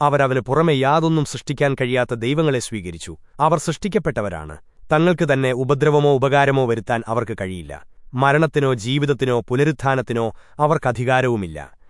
അവരവന് പുറമെ യാതൊന്നും സൃഷ്ടിക്കാൻ കഴിയാത്ത ദൈവങ്ങളെ സ്വീകരിച്ചു. അവർ സൃഷ്ടിക്കപ്പെട്ടവരാണ്. തങ്ങൾക്ക് തന്നെ ഉപദ്രവമോ ഉപകാരമോ വരുത്താൻ അവർക്ക് കഴിയില്ല. മരണത്തിനോ ജീവിതത്തിനോ പുനരുത്ഥാനത്തിനോ അവർക്കധികാരവുമില്ല.